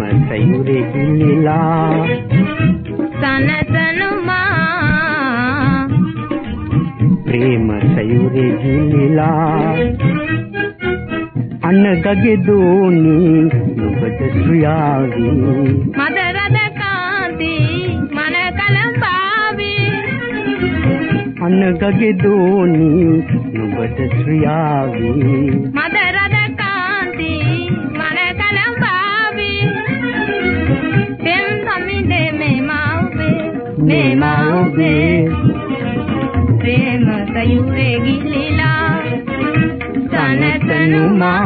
ಮಸಯೂರಿ ಇಲ್ಲ ಸನಸನುಮ ಪ್ರೇಮ ಸಯೂರಿ ಇಲ್ಲ ಅಣ್ಣಗಗೆದು ನುಬದ ಸುಯಾವಿ ಮದರದ ಕಾಂತಿ ಮನ ಕಲಂಬಾವಿ ಅಣ್ಣಗಗೆದು ನುಬದ ಸುಯಾವಿ ಮದ මව්වේ මේ මව්වේ ප්‍රේම සයුරේ ගිලිලා සනසනුමා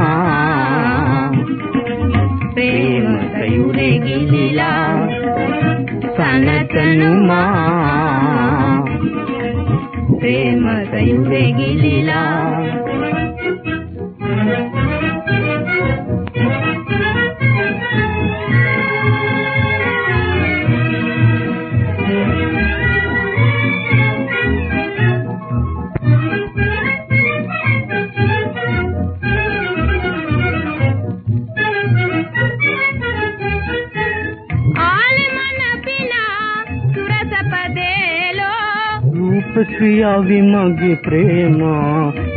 ප්‍රේම සයුරේ ගිලිලා සනසනුමා ප්‍රේම සයුරේ ගිලිලා රූප ශ්‍රියාවි මගේ ප්‍රේම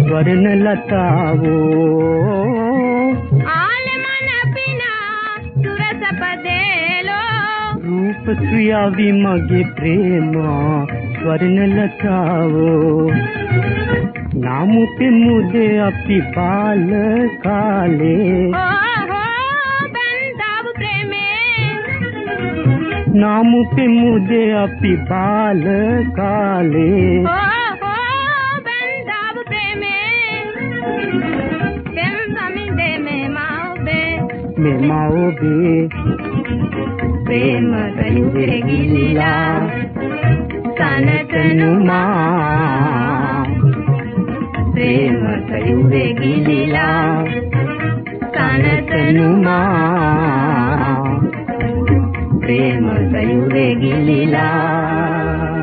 වරණ ලතාවෝ. ආලිමන පිනා සුරසපදේලෝ රූප ශ්‍රියාවි මගේ ප්‍රේම වරණ ලතාවෝ. නාමු පෙමුදේ අපි බාල කාලේ නාමු පෙමුදේ අපි බාල කාලේ ඕහෝ බන්දාව ප්‍රේමේ පෙම් සමිඳේ මේ මව්වේ මෙම ඔබේ ප්‍රේම සයුරේ ගිලිලා සිවුරේ ගිලිලා